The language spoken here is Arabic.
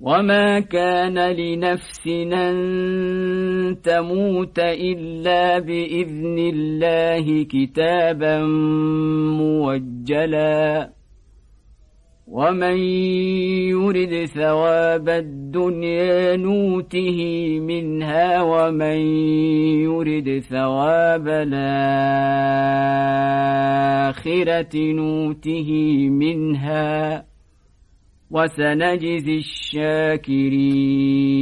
وما كان لنفس أن تموت إلا بإذن الله كتابا موجلا ومن يرد ثواب الدنيا نوته منها ومن يرد ثواب الآخرة نوته منها وسنجزي الشاكرين.